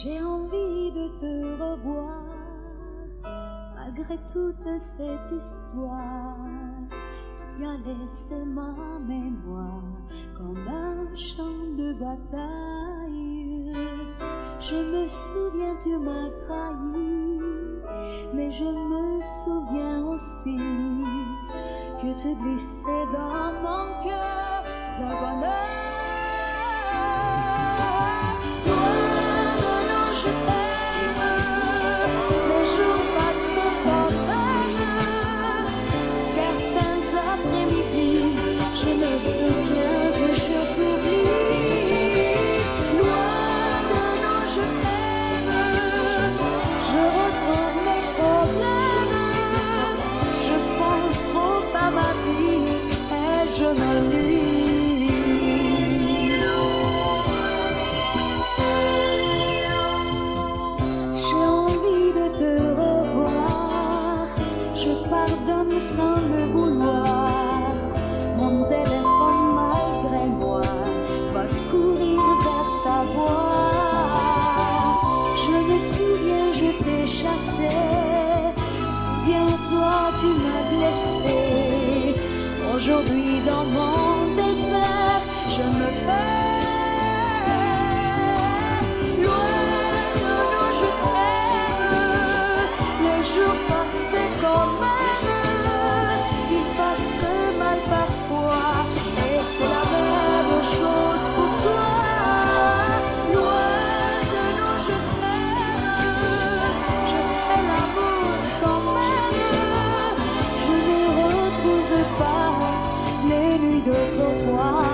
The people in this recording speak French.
J'ai envie de te revoir, malgré toute cette histoire qui a laissé ma mémoire comme un champ de bataille. Je me souviens, tu m'as trahi, mais je me souviens aussi que tu glissais dans mon cœur le bonheur. Sans le vouloir. Mon téléphone, malgré moi, va courir vers ta voix. Je me souviens, je t'ai chassé. Souviens-toi, tu m'as blessé. Aujourd'hui, dans mon désert, je me perds. 我。